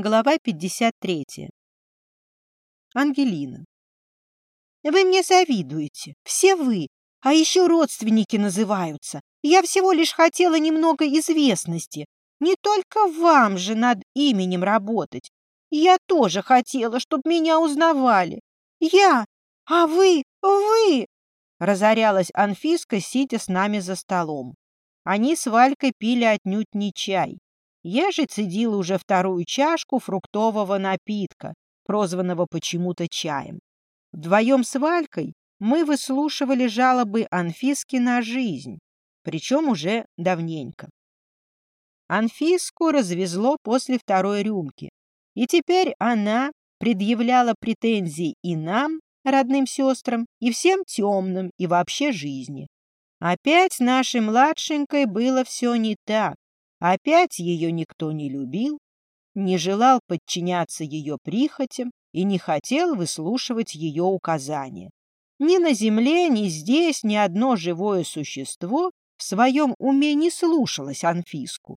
Глава 53. Ангелина. Вы мне завидуете, все вы, а еще родственники называются. Я всего лишь хотела немного известности. Не только вам же над именем работать. Я тоже хотела, чтобы меня узнавали. Я, а вы, вы! Разорялась Анфиска, сидя с нами за столом. Они с Валькой пили отнюдь не чай. Я же цедила уже вторую чашку фруктового напитка, прозванного почему-то чаем. Вдвоем с Валькой мы выслушивали жалобы Анфиски на жизнь, причем уже давненько. Анфиску развезло после второй рюмки, и теперь она предъявляла претензии и нам, родным сестрам, и всем темным, и вообще жизни. Опять нашей младшенькой было все не так. Опять ее никто не любил, не желал подчиняться ее прихотям и не хотел выслушивать ее указания. Ни на земле, ни здесь ни одно живое существо в своем уме не слушалось Анфиску.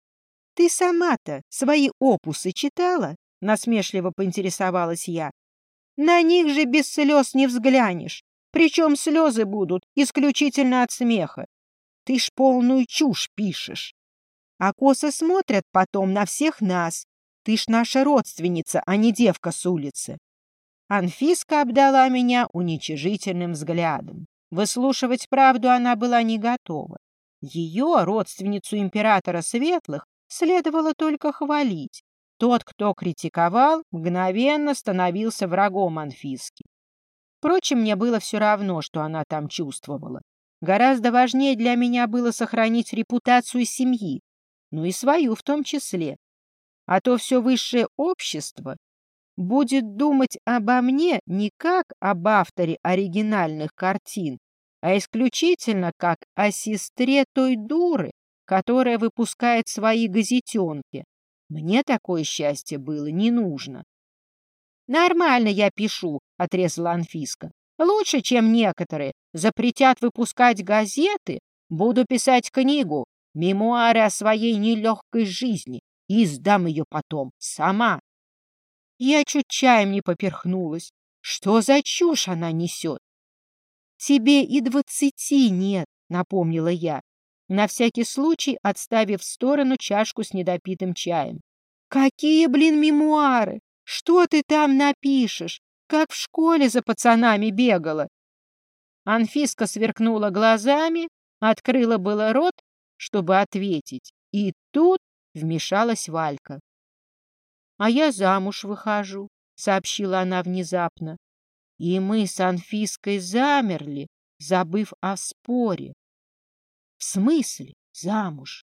— Ты сама-то свои опусы читала? — насмешливо поинтересовалась я. — На них же без слез не взглянешь, причем слезы будут исключительно от смеха. Ты ж полную чушь пишешь. А косо смотрят потом на всех нас. Ты ж наша родственница, а не девка с улицы. Анфиска обдала меня уничижительным взглядом. Выслушивать правду она была не готова. Ее, родственницу императора Светлых, следовало только хвалить. Тот, кто критиковал, мгновенно становился врагом Анфиски. Впрочем, мне было все равно, что она там чувствовала. Гораздо важнее для меня было сохранить репутацию семьи, ну и свою в том числе. А то все высшее общество будет думать обо мне не как об авторе оригинальных картин, а исключительно как о сестре той дуры, которая выпускает свои газетенки. Мне такое счастье было не нужно. «Нормально я пишу», — отрезала Анфиска. «Лучше, чем некоторые. Запретят выпускать газеты, буду писать книгу, мемуары о своей нелегкой жизни, и сдам ее потом, сама. Я чуть чаем не поперхнулась. Что за чушь она несет? Тебе и двадцати нет, напомнила я, на всякий случай отставив в сторону чашку с недопитым чаем. Какие, блин, мемуары? Что ты там напишешь? Как в школе за пацанами бегала? Анфиска сверкнула глазами, открыла было рот, чтобы ответить, и тут вмешалась Валька. — А я замуж выхожу, — сообщила она внезапно. И мы с Анфиской замерли, забыв о споре. — В смысле замуж?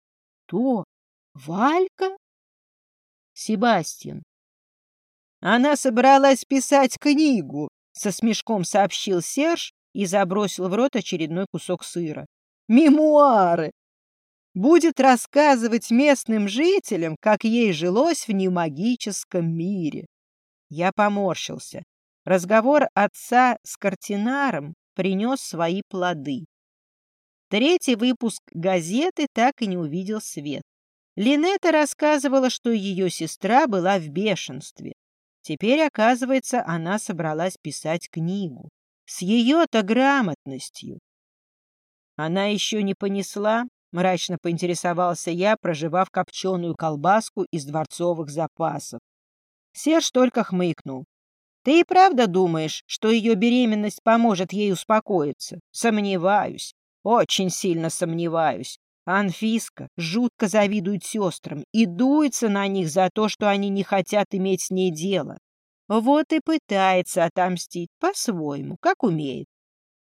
То Валька? Себастьян. Она собралась писать книгу, со смешком сообщил Серж и забросил в рот очередной кусок сыра. Мемуары! Будет рассказывать местным жителям, как ей жилось в немагическом мире. Я поморщился. Разговор отца с картинаром принес свои плоды. Третий выпуск газеты так и не увидел свет. Линета рассказывала, что ее сестра была в бешенстве. Теперь, оказывается, она собралась писать книгу. С ее-то грамотностью. Она еще не понесла Мрачно поинтересовался я, проживав копченую колбаску из дворцовых запасов. Серж только хмыкнул. «Ты и правда думаешь, что ее беременность поможет ей успокоиться? Сомневаюсь. Очень сильно сомневаюсь. Анфиска жутко завидует сестрам и дуется на них за то, что они не хотят иметь с ней дело. Вот и пытается отомстить по-своему, как умеет.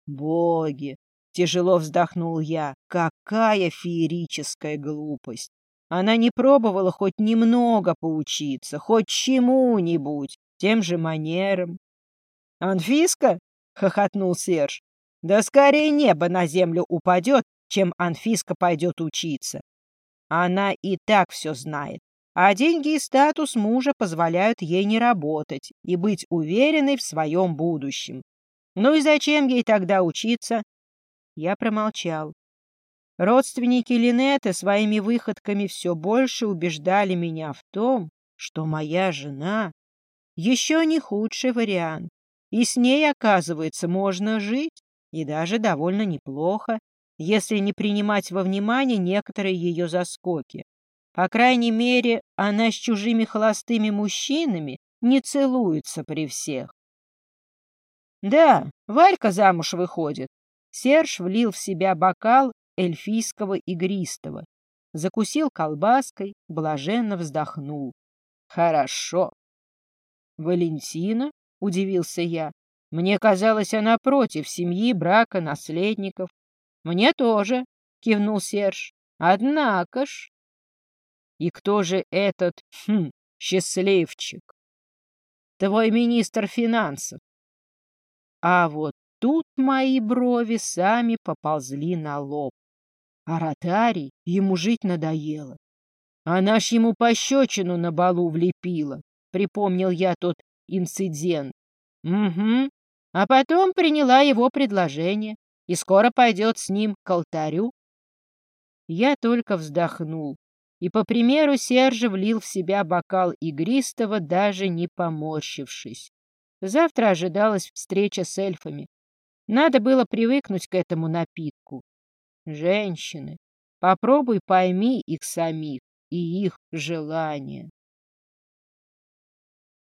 Боги, Тяжело вздохнул я. Какая феерическая глупость! Она не пробовала хоть немного поучиться, хоть чему-нибудь, тем же манерам. «Анфиска?» — хохотнул Серж. «Да скорее небо на землю упадет, чем Анфиска пойдет учиться. Она и так все знает, а деньги и статус мужа позволяют ей не работать и быть уверенной в своем будущем. Ну и зачем ей тогда учиться, я промолчал. Родственники Линеты своими выходками все больше убеждали меня в том, что моя жена еще не худший вариант, и с ней, оказывается, можно жить, и даже довольно неплохо, если не принимать во внимание некоторые ее заскоки. По крайней мере, она с чужими холостыми мужчинами не целуется при всех. Да, Варька замуж выходит. Серж влил в себя бокал эльфийского игристого, закусил колбаской, блаженно вздохнул. Хорошо. Валентина, удивился я. Мне казалось, она против семьи, брака, наследников. Мне тоже, кивнул Серж. Однако ж... И кто же этот, хм, счастливчик? Твой министр финансов. А вот тут мои брови сами поползли на лоб. А ротарий ему жить надоело. Она ж ему пощечину на балу влепила, припомнил я тот инцидент. Угу. А потом приняла его предложение и скоро пойдет с ним к алтарю. Я только вздохнул и, по примеру Сержа, влил в себя бокал игристого, даже не поморщившись. Завтра ожидалась встреча с эльфами. Надо было привыкнуть к этому напитку. Женщины, попробуй пойми их самих и их желания.